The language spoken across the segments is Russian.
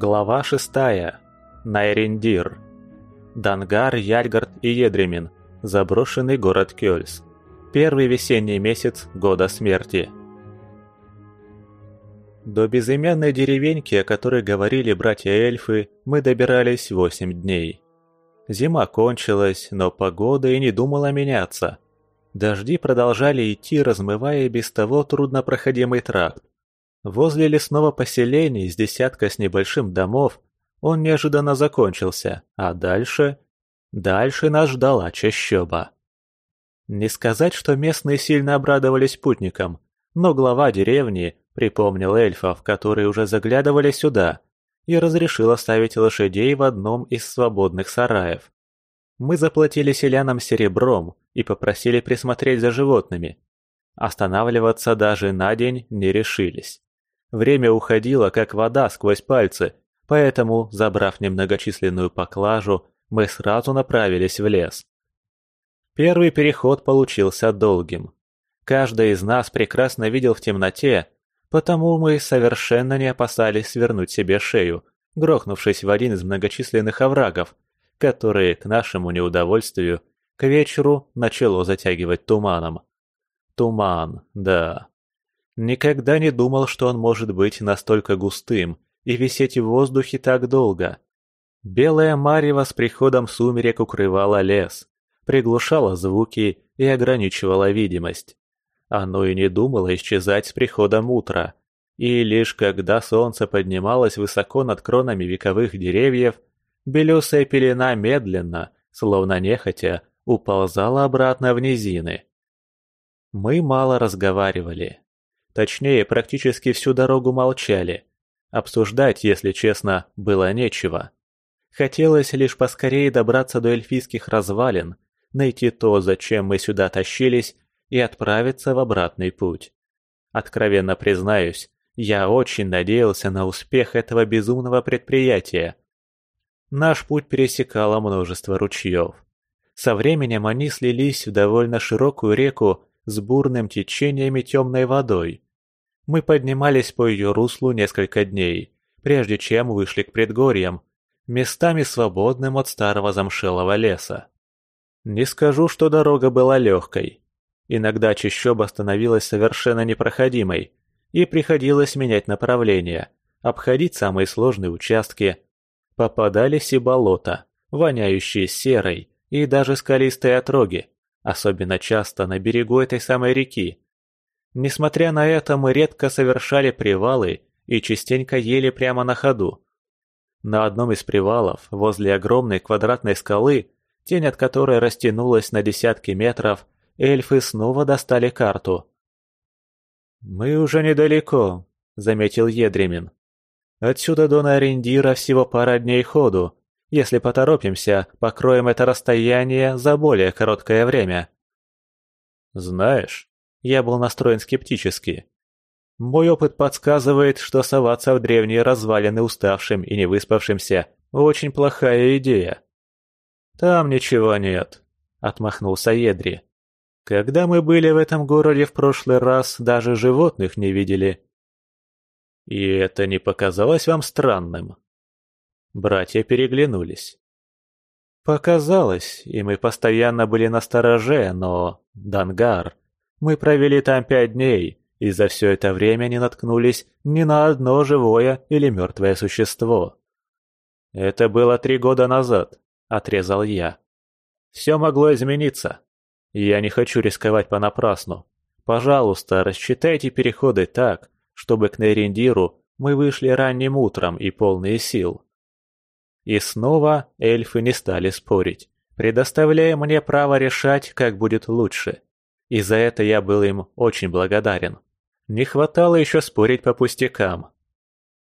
Глава шестая. Найрендир. Дангар, Яльгард и Едремин. Заброшенный город Кёльс. Первый весенний месяц года смерти. До безымянной деревеньки, о которой говорили братья-эльфы, мы добирались восемь дней. Зима кончилась, но погода и не думала меняться. Дожди продолжали идти, размывая без того труднопроходимый тракт. Возле лесного поселения из десятка с небольшим домов он неожиданно закончился, а дальше... Дальше нас ждала чащоба. Не сказать, что местные сильно обрадовались путникам, но глава деревни припомнил эльфов, которые уже заглядывали сюда, и разрешил оставить лошадей в одном из свободных сараев. Мы заплатили селянам серебром и попросили присмотреть за животными. Останавливаться даже на день не решились. Время уходило, как вода сквозь пальцы, поэтому, забрав немногочисленную поклажу, мы сразу направились в лес. Первый переход получился долгим. Каждый из нас прекрасно видел в темноте, потому мы совершенно не опасались свернуть себе шею, грохнувшись в один из многочисленных оврагов, которые, к нашему неудовольствию, к вечеру начало затягивать туманом. Туман, да. Никогда не думал, что он может быть настолько густым и висеть в воздухе так долго. Белая марево с приходом сумерек укрывала лес, приглушала звуки и ограничивала видимость. Оно и не думало исчезать с приходом утра, и лишь когда солнце поднималось высоко над кронами вековых деревьев, белесая пелена медленно, словно нехотя, уползала обратно в низины. Мы мало разговаривали. Точнее, практически всю дорогу молчали. Обсуждать, если честно, было нечего. Хотелось лишь поскорее добраться до эльфийских развалин, найти то, зачем мы сюда тащились, и отправиться в обратный путь. Откровенно признаюсь, я очень надеялся на успех этого безумного предприятия. Наш путь пересекало множество ручьев. Со временем они слились в довольно широкую реку с бурным течением и темной водой. Мы поднимались по ее руслу несколько дней, прежде чем вышли к предгорьям, местами свободным от старого замшелого леса. Не скажу, что дорога была легкой. Иногда чащоба становилась совершенно непроходимой, и приходилось менять направление, обходить самые сложные участки. Попадались и болота, воняющие серой, и даже скалистые отроги, особенно часто на берегу этой самой реки, Несмотря на это, мы редко совершали привалы и частенько ели прямо на ходу. На одном из привалов, возле огромной квадратной скалы, тень от которой растянулась на десятки метров, эльфы снова достали карту. «Мы уже недалеко», — заметил Едремин. «Отсюда до Нарендира всего пара дней ходу. Если поторопимся, покроем это расстояние за более короткое время». «Знаешь, я был настроен скептически. Мой опыт подсказывает, что соваться в древние развалины уставшим и невыспавшимся – очень плохая идея. «Там ничего нет», – отмахнулся Едри. «Когда мы были в этом городе в прошлый раз, даже животных не видели». «И это не показалось вам странным?» Братья переглянулись. «Показалось, и мы постоянно были на стороже, но... Дангар, мы провели там пять дней, и за все это время не наткнулись ни на одно живое или мертвое существо. «Это было три года назад», — отрезал я. «Все могло измениться. Я не хочу рисковать понапрасну. Пожалуйста, рассчитайте переходы так, чтобы к Нейриндиру мы вышли ранним утром и полные сил». И снова эльфы не стали спорить, предоставляя мне право решать, как будет лучше. И за это я был им очень благодарен. Не хватало еще спорить по пустякам.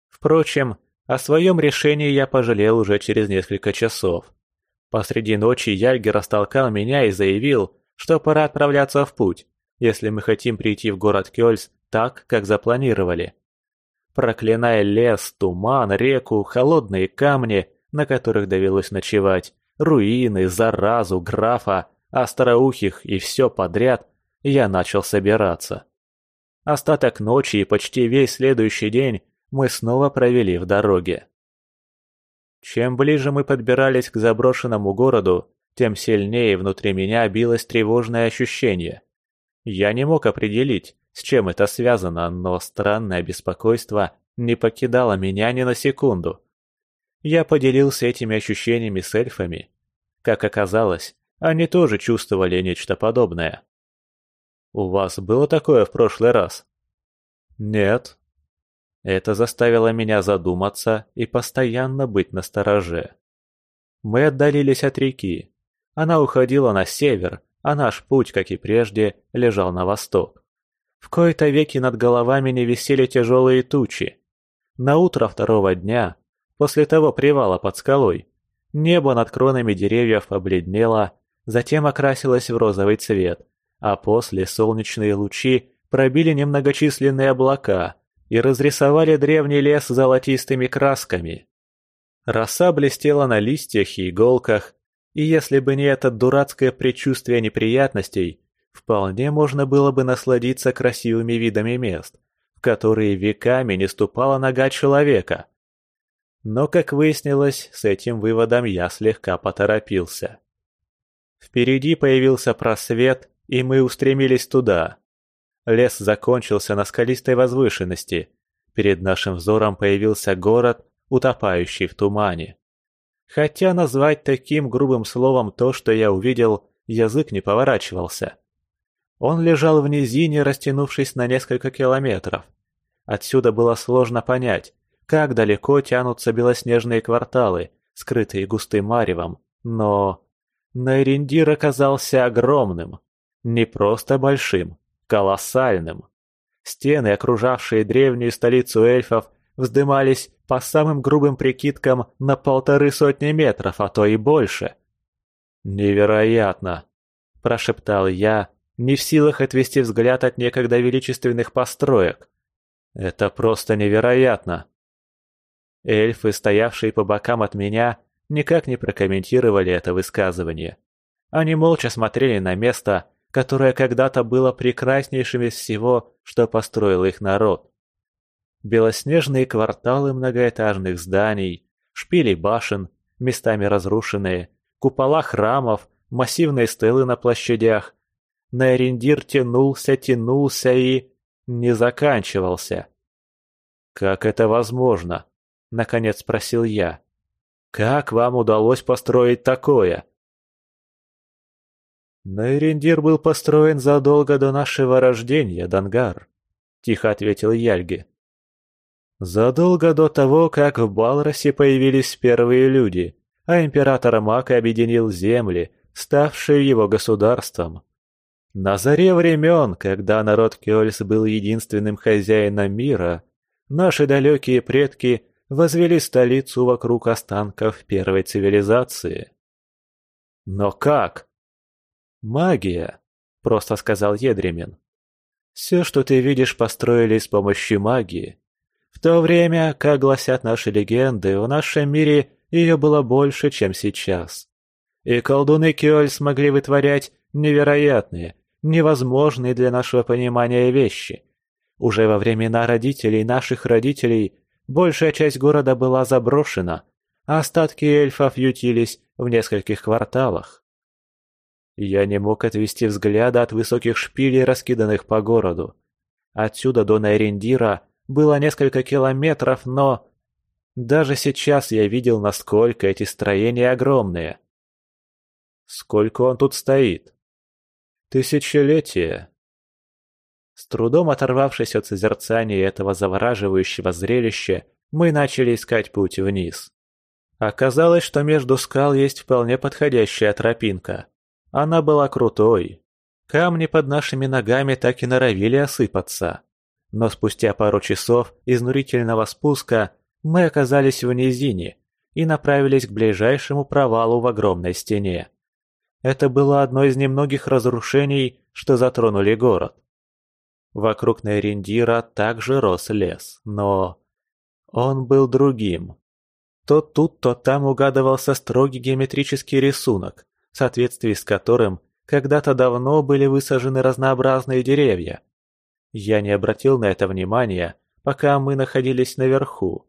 Впрочем, о своем решении я пожалел уже через несколько часов. Посреди ночи Яльгер растолкал меня и заявил, что пора отправляться в путь, если мы хотим прийти в город Кёльс так, как запланировали. Проклиная лес, туман, реку, холодные камни, на которых довелось ночевать, руины, заразу, графа, остроухих и все подряд, я начал собираться. Остаток ночи и почти весь следующий день мы снова провели в дороге. Чем ближе мы подбирались к заброшенному городу, тем сильнее внутри меня билось тревожное ощущение. Я не мог определить, с чем это связано, но странное беспокойство не покидало меня ни на секунду. Я поделился этими ощущениями с эльфами. Как оказалось, они тоже чувствовали нечто подобное. «У вас было такое в прошлый раз?» «Нет», это заставило меня задуматься и постоянно быть настороже. Мы отдалились от реки. Она уходила на север, а наш путь, как и прежде, лежал на восток. В кои-то веки над головами не висели тяжелые тучи. На утро второго дня, после того привала под скалой, небо над кронами деревьев обледнело, затем окрасилось в розовый цвет, а после солнечные лучи пробили немногочисленные облака, и разрисовали древний лес золотистыми красками. Роса блестела на листьях и иголках, и если бы не это дурацкое предчувствие неприятностей, вполне можно было бы насладиться красивыми видами мест, в которые веками не ступала нога человека. Но, как выяснилось, с этим выводом я слегка поторопился. Впереди появился просвет, и мы устремились туда. Лес закончился на скалистой возвышенности. Перед нашим взором появился город, утопающий в тумане. Хотя назвать таким грубым словом то, что я увидел, язык не поворачивался. Он лежал в низине, растянувшись на несколько километров. Отсюда было сложно понять, как далеко тянутся белоснежные кварталы, скрытые густым маревом, но... Найриндир оказался огромным. Не просто большим, колоссальным. Стены, окружавшие древнюю столицу эльфов, вздымались по самым грубым прикидкам на полторы сотни метров, а то и больше. «Невероятно!» – прошептал я, не в силах отвести взгляд от некогда величественных построек. «Это просто невероятно!» Эльфы, стоявшие по бокам от меня, никак не прокомментировали это высказывание. Они молча смотрели на место, которое когда-то было прекраснейшим из всего, что построил их народ. Белоснежные кварталы многоэтажных зданий, шпили башен, местами разрушенные, купола храмов, массивные стелы на площадях. Найриндир тянулся, тянулся и... не заканчивался. «Как это возможно?» — наконец спросил я. «Как вам удалось построить такое?» «Найрендир был построен задолго до нашего рождения, Дангар», — тихо ответил Яльги. «Задолго до того, как в Балросе появились первые люди, а император Мак объединил земли, ставшие его государством. На заре времен, когда народ Кёльс был единственным хозяином мира, наши далекие предки возвели столицу вокруг останков первой цивилизации». «Но как?» «Магия», — просто сказал Едремин. «Все, что ты видишь, построили с помощью магии. В то время, как гласят наши легенды, в нашем мире ее было больше, чем сейчас. И колдуны Кёль смогли вытворять невероятные, невозможные для нашего понимания вещи. Уже во времена родителей наших родителей большая часть города была заброшена, а остатки эльфов ютились в нескольких кварталах. Я не мог отвести взгляда от высоких шпилей, раскиданных по городу. Отсюда до Найрендира было несколько километров, но... Даже сейчас я видел, насколько эти строения огромные. Сколько он тут стоит? Тысячелетие. С трудом оторвавшись от созерцания этого завораживающего зрелища, мы начали искать путь вниз. Оказалось, что между скал есть вполне подходящая тропинка. Она была крутой. Камни под нашими ногами так и норовили осыпаться. Но спустя пару часов изнурительного спуска мы оказались в низине и направились к ближайшему провалу в огромной стене. Это было одно из немногих разрушений, что затронули город. Вокруг Нейриндира также рос лес, но... Он был другим. То тут, то там угадывался строгий геометрический рисунок, в соответствии с которым когда-то давно были высажены разнообразные деревья. Я не обратил на это внимания, пока мы находились наверху.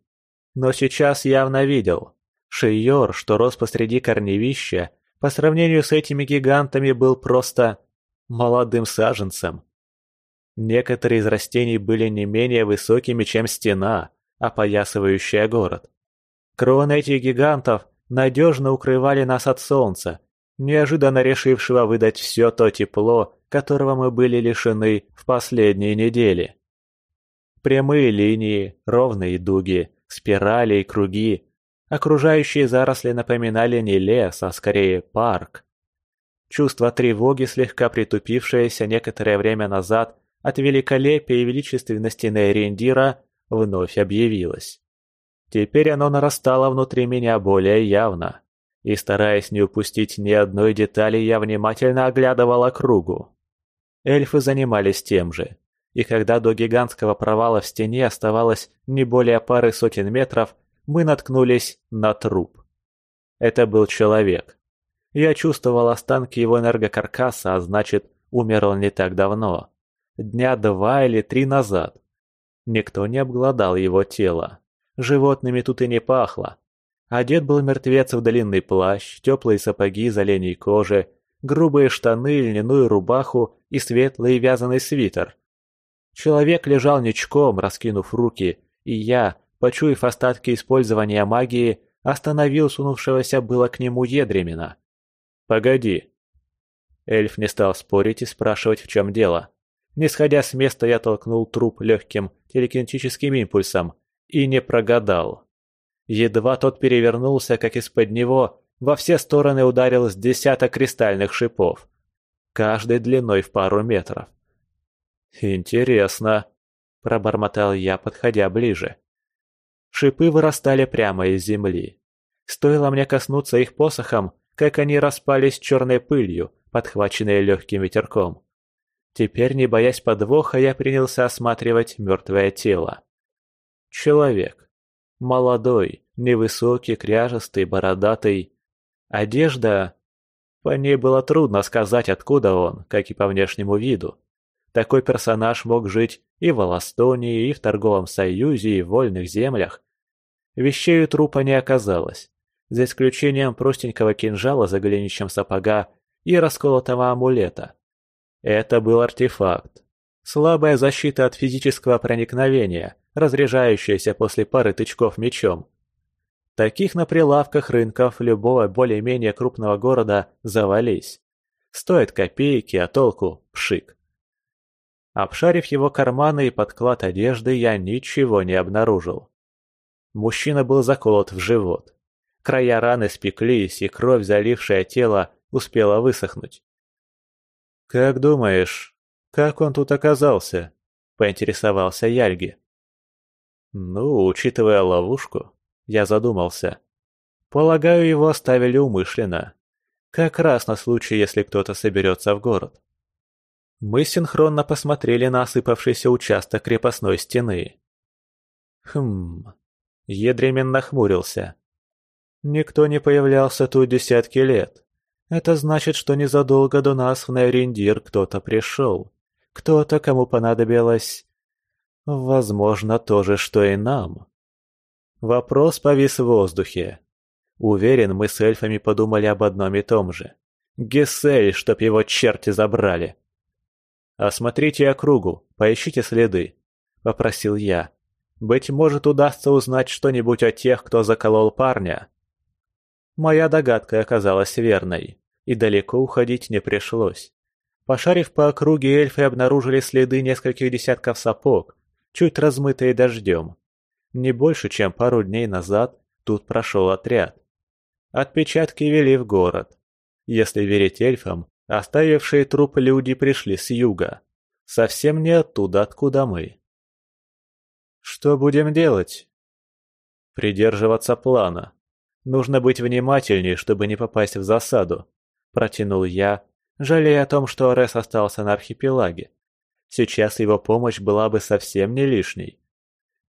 Но сейчас явно видел. Шиёр, что рос посреди корневища, по сравнению с этими гигантами был просто молодым саженцем. Некоторые из растений были не менее высокими, чем стена, опоясывающая город. Кроны этих гигантов надежно укрывали нас от солнца, неожиданно решившего выдать все то тепло, которого мы были лишены в последние недели. Прямые линии, ровные дуги, спирали и круги. Окружающие заросли напоминали не лес, а скорее парк. Чувство тревоги, слегка притупившееся некоторое время назад от великолепия и величественности Нейриндира, вновь объявилось. Теперь оно нарастало внутри меня более явно, и, стараясь не упустить ни одной детали, я внимательно оглядывал округу. Эльфы занимались тем же, и когда до гигантского провала в стене оставалось не более пары сотен метров, мы наткнулись на труп. Это был человек. Я чувствовал останки его энергокаркаса, а значит, умер он не так давно. Дня два или три назад. Никто не обглодал его тело. Животными тут и не пахло. Одет был мертвец в длинный плащ, теплые сапоги из оленей кожи, грубые штаны, льняную рубаху и светлый вязаный свитер. Человек лежал ничком, раскинув руки, и я, почуяв остатки использования магии, остановил сунувшегося было к нему Едремина. «Погоди». Эльф не стал спорить и спрашивать, в чем дело. Не сходя с места, я толкнул труп легким телекинетическим импульсом и не прогадал. Едва тот перевернулся, как из-под него во все стороны ударил с десяток кристальных шипов, каждый длиной в пару метров. «Интересно», – пробормотал я, подходя ближе. Шипы вырастали прямо из земли. Стоило мне коснуться их посохом, как они распались черной пылью, подхваченной легким ветерком. Теперь, не боясь подвоха, я принялся осматривать мертвое тело. Человек. Молодой, невысокий, кряжестый, бородатый. Одежда... По ней было трудно сказать, откуда он, как и по внешнему виду. Такой персонаж мог жить и в Аластонии, и в торговом союзе, и в вольных землях. Вещей у трупа не оказалось, за исключением простенького кинжала за голенищем сапога и расколотого амулета. Это был артефакт. Слабая защита от физического проникновения, разряжающаяся после пары тычков мечом. Таких на прилавках рынков любого более-менее крупного города завались. Стоит копейки, а толку – пшик. Обшарив его карманы и подклад одежды, я ничего не обнаружил. Мужчина был заколот в живот. Края раны спеклись, и кровь, залившая тело, успела высохнуть. «Как думаешь, как он тут оказался?» – поинтересовался Яльги. «Ну, учитывая ловушку, я задумался. Полагаю, его оставили умышленно. Как раз на случай, если кто-то соберется в город. Мы синхронно посмотрели на осыпавшийся участок крепостной стены. Хм... Едремин нахмурился. Никто не появлялся тут десятки лет. Это значит, что незадолго до нас в Найриндир кто-то пришел. Кто-то, кому понадобилось... Возможно, то же, что и нам. Вопрос повис в воздухе. Уверен, мы с эльфами подумали об одном и том же. Гесель, чтоб его черти забрали. «Осмотрите округу, поищите следы», — попросил я. «Быть может, удастся узнать что-нибудь о тех, кто заколол парня». Моя догадка оказалась верной, и далеко уходить не пришлось. Пошарив по округе, эльфы обнаружили следы нескольких десятков сапог, чуть размытые дождем. Не больше, чем пару дней назад тут прошел отряд. Отпечатки вели в город. Если верить эльфам, Оставившие труп люди пришли с юга. Совсем не оттуда, откуда мы. Что будем делать? Придерживаться плана. Нужно быть внимательней, чтобы не попасть в засаду. Протянул я, жалея о том, что Арес остался на архипелаге. Сейчас его помощь была бы совсем не лишней.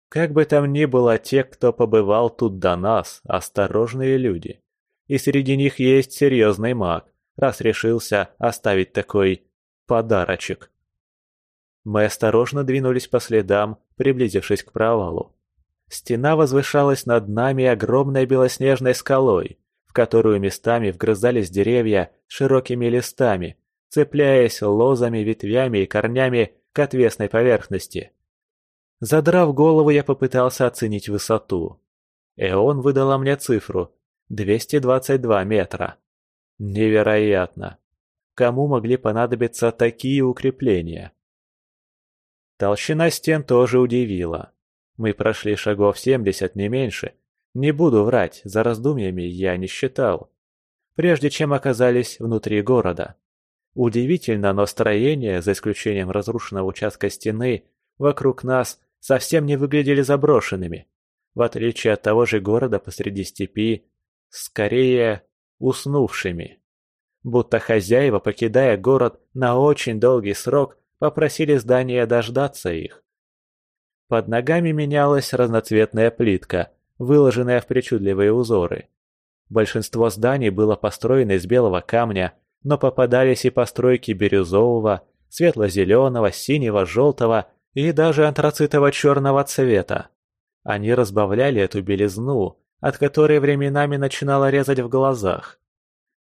Как бы там ни было, те, кто побывал тут до нас, осторожные люди. И среди них есть серьезный маг раз решился оставить такой подарочек. Мы осторожно двинулись по следам, приблизившись к провалу. Стена возвышалась над нами огромной белоснежной скалой, в которую местами вгрызались деревья широкими листами, цепляясь лозами, ветвями и корнями к отвесной поверхности. Задрав голову, я попытался оценить высоту. Эон выдала мне цифру – 222 метра. Невероятно! Кому могли понадобиться такие укрепления? Толщина стен тоже удивила. Мы прошли шагов 70, не меньше. Не буду врать, за раздумьями я не считал. Прежде чем оказались внутри города. Удивительно, но строения, за исключением разрушенного участка стены, вокруг нас совсем не выглядели заброшенными. В отличие от того же города посреди степи, скорее уснувшими. Будто хозяева, покидая город на очень долгий срок, попросили здания дождаться их. Под ногами менялась разноцветная плитка, выложенная в причудливые узоры. Большинство зданий было построено из белого камня, но попадались и постройки бирюзового, светло-зеленого, синего, желтого и даже антрацитово-черного цвета. Они разбавляли эту белизну, от которой временами начинало резать в глазах.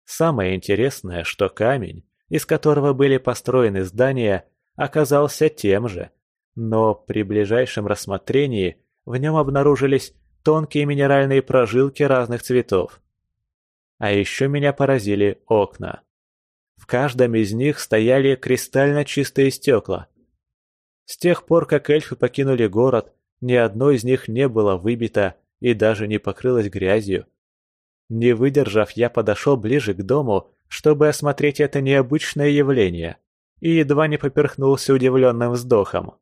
Самое интересное, что камень, из которого были построены здания, оказался тем же, но при ближайшем рассмотрении в нем обнаружились тонкие минеральные прожилки разных цветов. А еще меня поразили окна. В каждом из них стояли кристально чистые стекла. С тех пор, как эльфы покинули город, ни одно из них не было выбито и даже не покрылось грязью. Не выдержав, я подошел ближе к дому, чтобы осмотреть это необычное явление, и едва не поперхнулся удивленным вздохом.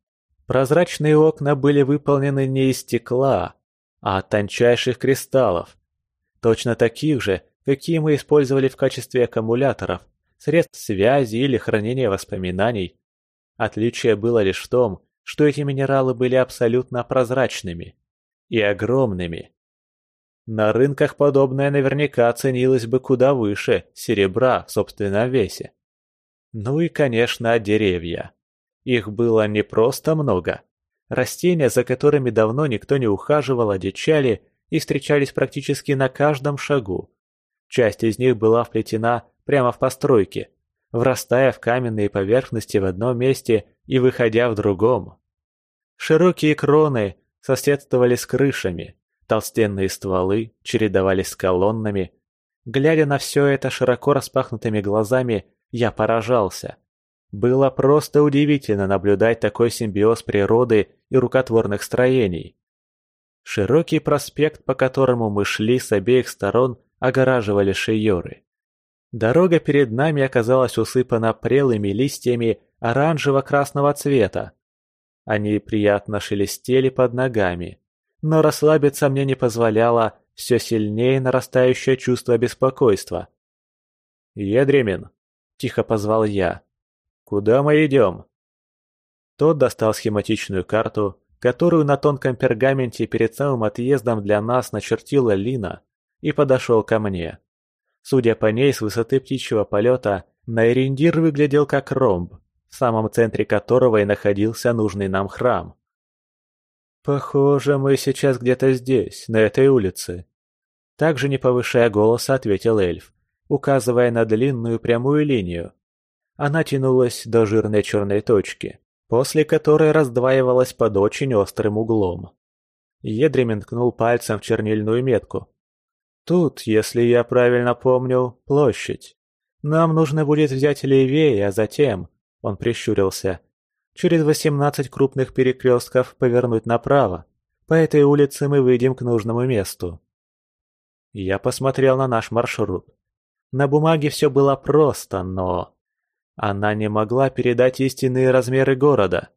Прозрачные окна были выполнены не из стекла, а от тончайших кристаллов. Точно таких же, какие мы использовали в качестве аккумуляторов – средств связи или хранения воспоминаний. Отличие было лишь в том, что эти минералы были абсолютно прозрачными и огромными. На рынках подобное наверняка ценилось бы куда выше серебра в собственном весе. Ну и, конечно, деревья. Их было не просто много. Растения, за которыми давно никто не ухаживал, одичали и встречались практически на каждом шагу. Часть из них была вплетена прямо в постройке, врастая в каменные поверхности в одном месте и выходя в другом. Широкие кроны соседствовали с крышами, толстенные стволы чередовались с колоннами. Глядя на все это широко распахнутыми глазами, я поражался. Было просто удивительно наблюдать такой симбиоз природы и рукотворных строений. Широкий проспект, по которому мы шли с обеих сторон, огораживали шиёры. Дорога перед нами оказалась усыпана прелыми листьями оранжево-красного цвета. Они приятно шелестели под ногами, но расслабиться мне не позволяло все сильнее нарастающее чувство беспокойства. «Едремин!» – тихо позвал я. «Куда мы идем?» Тот достал схематичную карту, которую на тонком пергаменте перед самым отъездом для нас начертила Лина, и подошел ко мне. Судя по ней, с высоты птичьего полета, Найриндир выглядел как ромб, в самом центре которого и находился нужный нам храм. «Похоже, мы сейчас где-то здесь, на этой улице», также не повышая голоса, ответил эльф, указывая на длинную прямую линию. Она тянулась до жирной черной точки, после которой раздваивалась под очень острым углом. Едремин ткнул пальцем в чернильную метку, Тут, если я правильно помню, площадь. Нам нужно будет взять левее, а затем, он прищурился, через восемнадцать крупных перекрестков повернуть направо. По этой улице мы выйдем к нужному месту. Я посмотрел на наш маршрут. На бумаге все было просто, но... Она не могла передать истинные размеры города.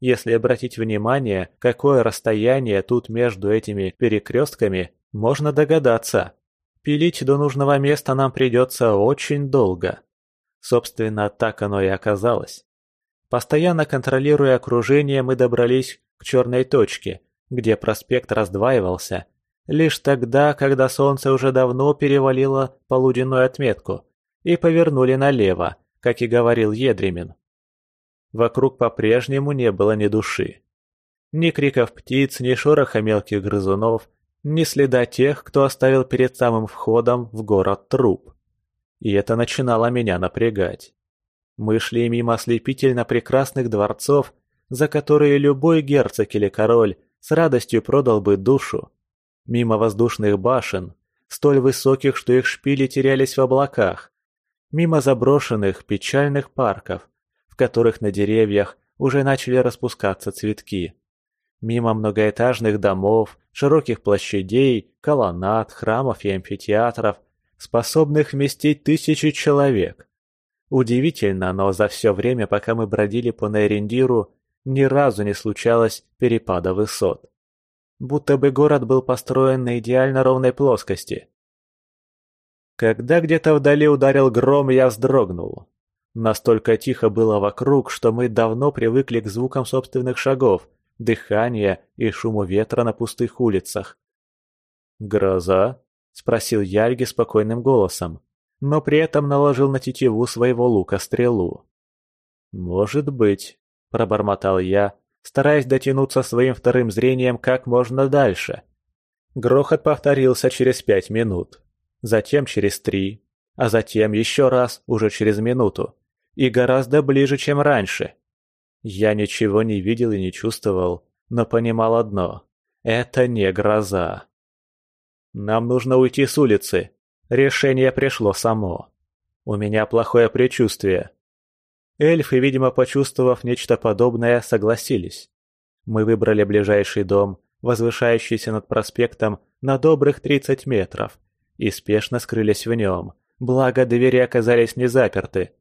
Если обратить внимание, какое расстояние тут между этими перекрестками, можно догадаться. Пилить до нужного места нам придется очень долго. Собственно, так оно и оказалось. Постоянно контролируя окружение, мы добрались к черной точке, где проспект раздваивался, лишь тогда, когда солнце уже давно перевалило полуденную отметку, и повернули налево, как и говорил Едремин. Вокруг по-прежнему не было ни души. Ни криков птиц, ни шороха мелких грызунов, ни следа тех, кто оставил перед самым входом в город труп. И это начинало меня напрягать. Мы шли мимо ослепительно прекрасных дворцов, за которые любой герцог или король с радостью продал бы душу. Мимо воздушных башен, столь высоких, что их шпили терялись в облаках. Мимо заброшенных, печальных парков, в которых на деревьях уже начали распускаться цветки. Мимо многоэтажных домов, широких площадей, колоннад, храмов и амфитеатров, способных вместить тысячи человек. Удивительно, но за все время, пока мы бродили по Нейриндиру, ни разу не случалось перепада высот. Будто бы город был построен на идеально ровной плоскости. Когда где-то вдали ударил гром, я вздрогнул. Настолько тихо было вокруг, что мы давно привыкли к звукам собственных шагов, дыхания и шуму ветра на пустых улицах. «Гроза?» – спросил Яльги спокойным голосом, но при этом наложил на тетиву своего лука стрелу. «Может быть», – пробормотал я, стараясь дотянуться своим вторым зрением как можно дальше. Грохот повторился через пять минут, затем через три, а затем еще раз уже через минуту, и гораздо ближе, чем раньше. Я ничего не видел и не чувствовал, но понимал одно – это не гроза. Нам нужно уйти с улицы. Решение пришло само. У меня плохое предчувствие. Эльфы, видимо, почувствовав нечто подобное, согласились. Мы выбрали ближайший дом, возвышающийся над проспектом на добрых 30 метров, и спешно скрылись в нем, благо двери оказались не заперты.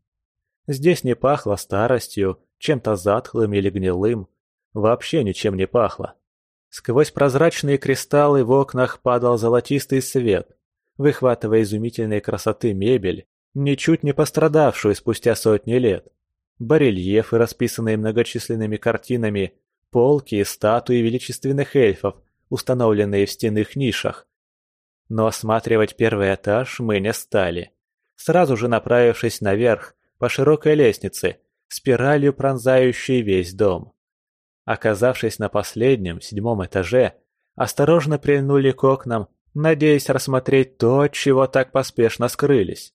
Здесь не пахло старостью, чем-то затхлым или гнилым, вообще ничем не пахло. Сквозь прозрачные кристаллы в окнах падал золотистый свет, выхватывая изумительной красоты мебель, ничуть не пострадавшую спустя сотни лет. Барельефы, расписанные многочисленными картинами, полки и статуи величественных эльфов, установленные в стенных нишах. Но осматривать первый этаж мы не стали. Сразу же направившись наверх, по широкой лестнице, спиралью пронзающей весь дом. Оказавшись на последнем, седьмом этаже, осторожно прильнули к окнам, надеясь рассмотреть то, чего так поспешно скрылись.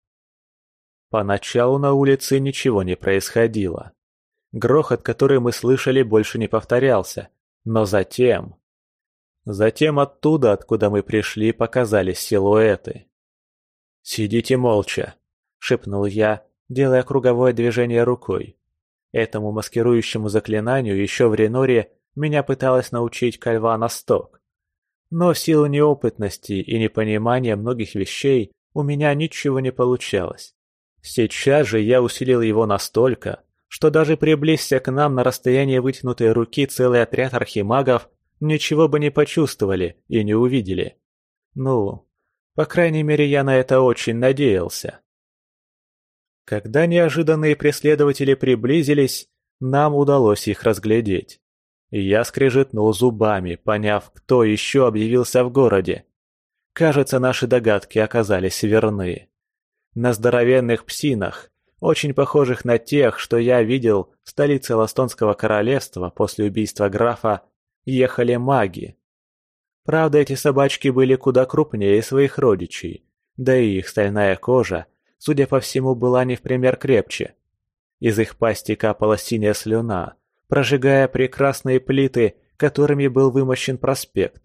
Поначалу на улице ничего не происходило. Грохот, который мы слышали, больше не повторялся. Но затем... Затем оттуда, откуда мы пришли, показались силуэты. «Сидите молча», — шепнул я, делая круговое движение рукой. Этому маскирующему заклинанию еще в Реноре меня пыталась научить Кальвана Сток. Но в силу неопытности и непонимания многих вещей у меня ничего не получалось. Сейчас же я усилил его настолько, что даже приблизься к нам на расстояние вытянутой руки целый отряд архимагов, ничего бы не почувствовали и не увидели. Ну, по крайней мере, я на это очень надеялся. Когда неожиданные преследователи приблизились, нам удалось их разглядеть. Я скрежетнул зубами, поняв, кто еще объявился в городе. Кажется, наши догадки оказались верны. На здоровенных псинах, очень похожих на тех, что я видел в столице Ластонского королевства после убийства графа, ехали маги. Правда, эти собачки были куда крупнее своих родичей, да и их стальная кожа, судя по всему, была не в пример крепче. Из их пасти капала синяя слюна, прожигая прекрасные плиты, которыми был вымощен проспект.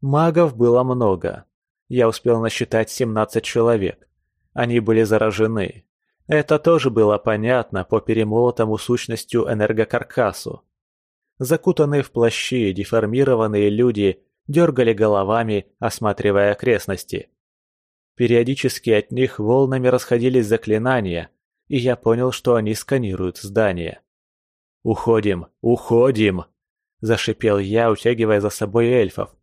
Магов было много. Я успел насчитать 17 человек. Они были заражены. Это тоже было понятно по перемолотому сущностью энергокаркасу. Закутанные в плащи деформированные люди дергали головами, осматривая окрестности. Периодически от них волнами расходились заклинания, и я понял, что они сканируют здание. «Уходим! Уходим!» – зашипел я, утягивая за собой эльфов.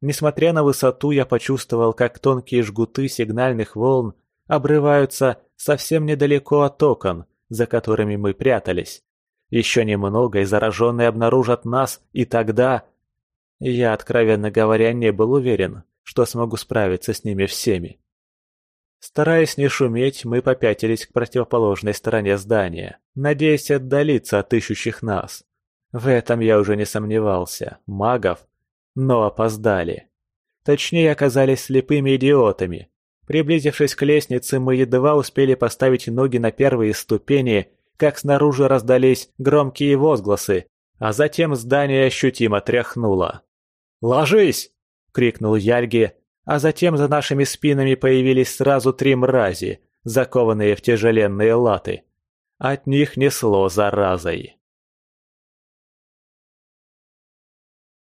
Несмотря на высоту, я почувствовал, как тонкие жгуты сигнальных волн обрываются совсем недалеко от окон, за которыми мы прятались. Еще немного, и зараженные обнаружат нас, и тогда... Я, откровенно говоря, не был уверен, что смогу справиться с ними всеми. Стараясь не шуметь, мы попятились к противоположной стороне здания, надеясь отдалиться от ищущих нас. В этом я уже не сомневался. Магов. Но опоздали. Точнее, оказались слепыми идиотами. Приблизившись к лестнице, мы едва успели поставить ноги на первые ступени, как снаружи раздались громкие возгласы, а затем здание ощутимо тряхнуло. «Ложись!» — крикнул Яльги, а затем за нашими спинами появились сразу три мрази, закованные в тяжеленные латы. От них несло заразой.